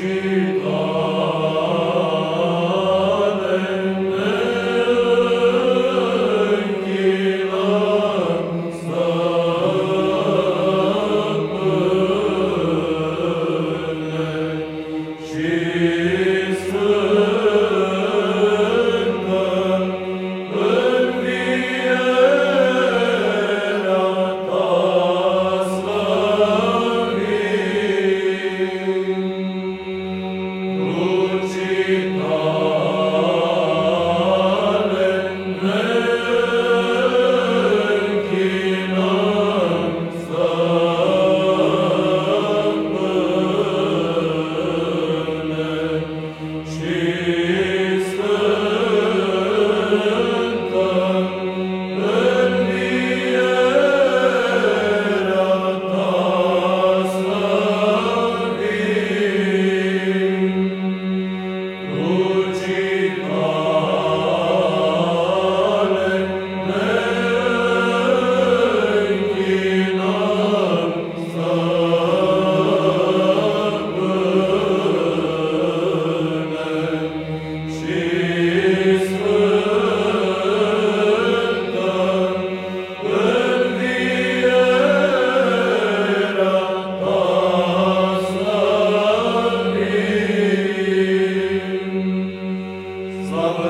Jesus.